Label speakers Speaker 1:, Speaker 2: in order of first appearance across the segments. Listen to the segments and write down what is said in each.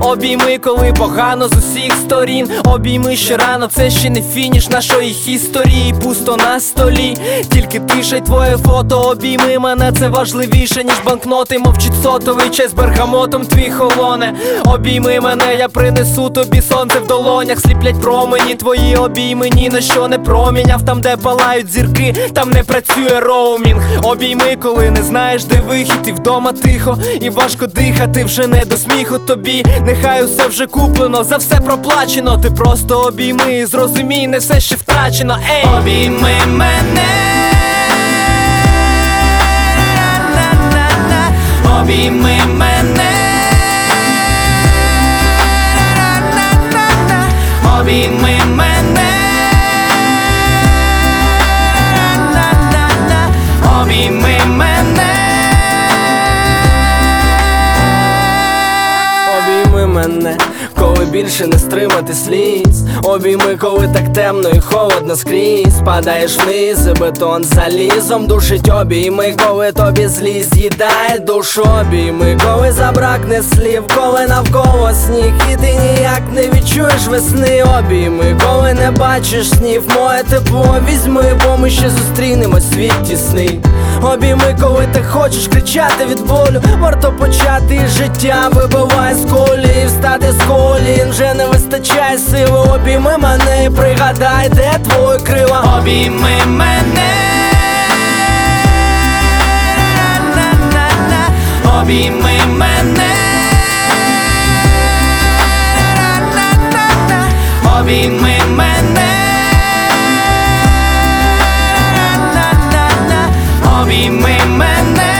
Speaker 1: Обійми, коли погано з усіх сторін. Обійми ще рано, це ще не фініш нашої історії. Пусто на столі, тільки й твоє фото. Обійми мене, це важливіше, ніж банкноти. Мовчить сотовий чай з бергамотом твій холоне. Обійми мене, я принесу тобі сонце в долонях. Сліплять промені, твої обійми ні на що не проміняв. Там, де палають зірки, там не працює роумінг. Обійми, коли не знаєш, де вихід, і вдома тихо, і важко дихати, вже не до сміху тобі. Нехай усе вже куплено, за все проплачено. Ти просто обійми, і зрозумій, не все ще втрачено. Ей, обійми мене. Обійми мене. Обійми мене. Обійми більше не стримати сліз. Обійми, коли так темно і холодно скрізь. Падаєш вниз, і бетон залізом душить обійми, коли тобі злість їдає душу обійми, коли забракне слів, коли навколо сніг, і ти ніяк не відчуєш весни обійми, коли не бачиш снів, моє тепло візьми, бо ми ще зустрінемось світ тісний. Обійми, коли ти хочеш кричати від болю, варто почати життя вибиває з колії, встати з колін, вже не вистачає сили. Обійми мене пригадай, де твої крила. Обійми мене. Обійми мене. Обійми мене. Обійми мене.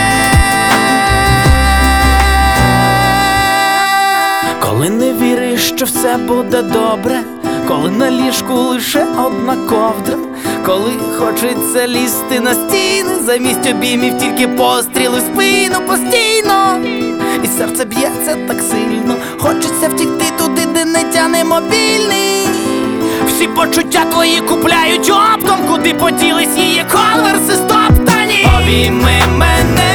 Speaker 1: Коли не віриш, що все буде добре, коли на ліжку лише одна ковдра, коли хочеться лізти на стіни, замість обіймів тільки постріли в спину постійно, і серце б'ється так сильно, хочеться втікти туди, де не тяне мобільний. Всі почуття твої купляють оптом, куди поділись її конверси стоптані. Обійми мене.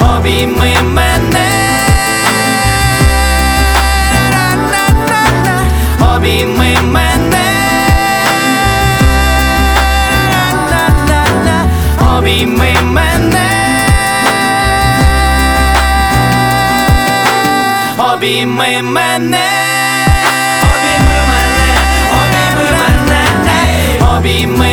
Speaker 1: Обійми мене. Обійми мене. Обійми мене. Обійми мене. обійме.